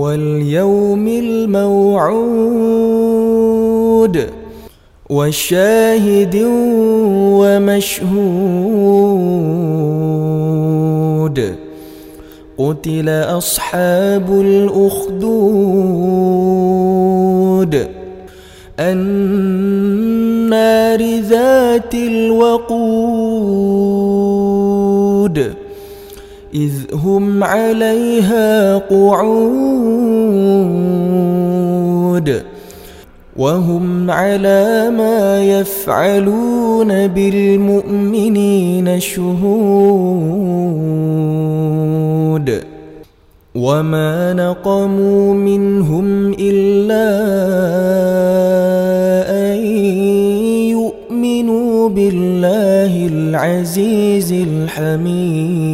واليوم الموعود وشاهد ومشهود قتل أصحاب الأخدود النار ذات الوقود إذ هم عليها قعود وهم على ما يفعلون بالمؤمنين شهود وما نقموا منهم إلا أن بالله العزيز الحميد.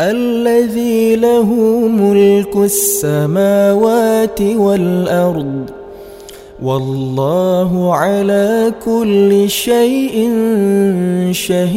الذي له ملك السماوات والأرض. والله على كل شيء شهيد.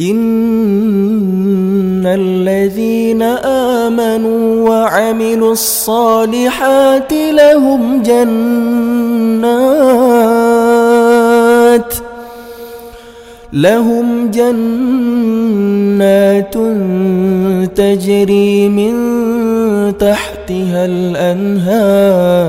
إن الذين آمنوا وعملوا الصالحات لهم جنات لهم جنات تجري من تحتها الأنهار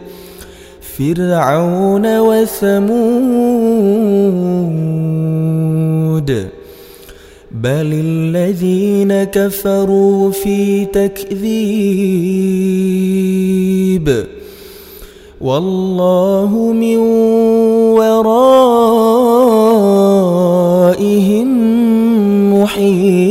فرعون وثمود بل الذين كفروا في تكذيب والله من ورائهم محيط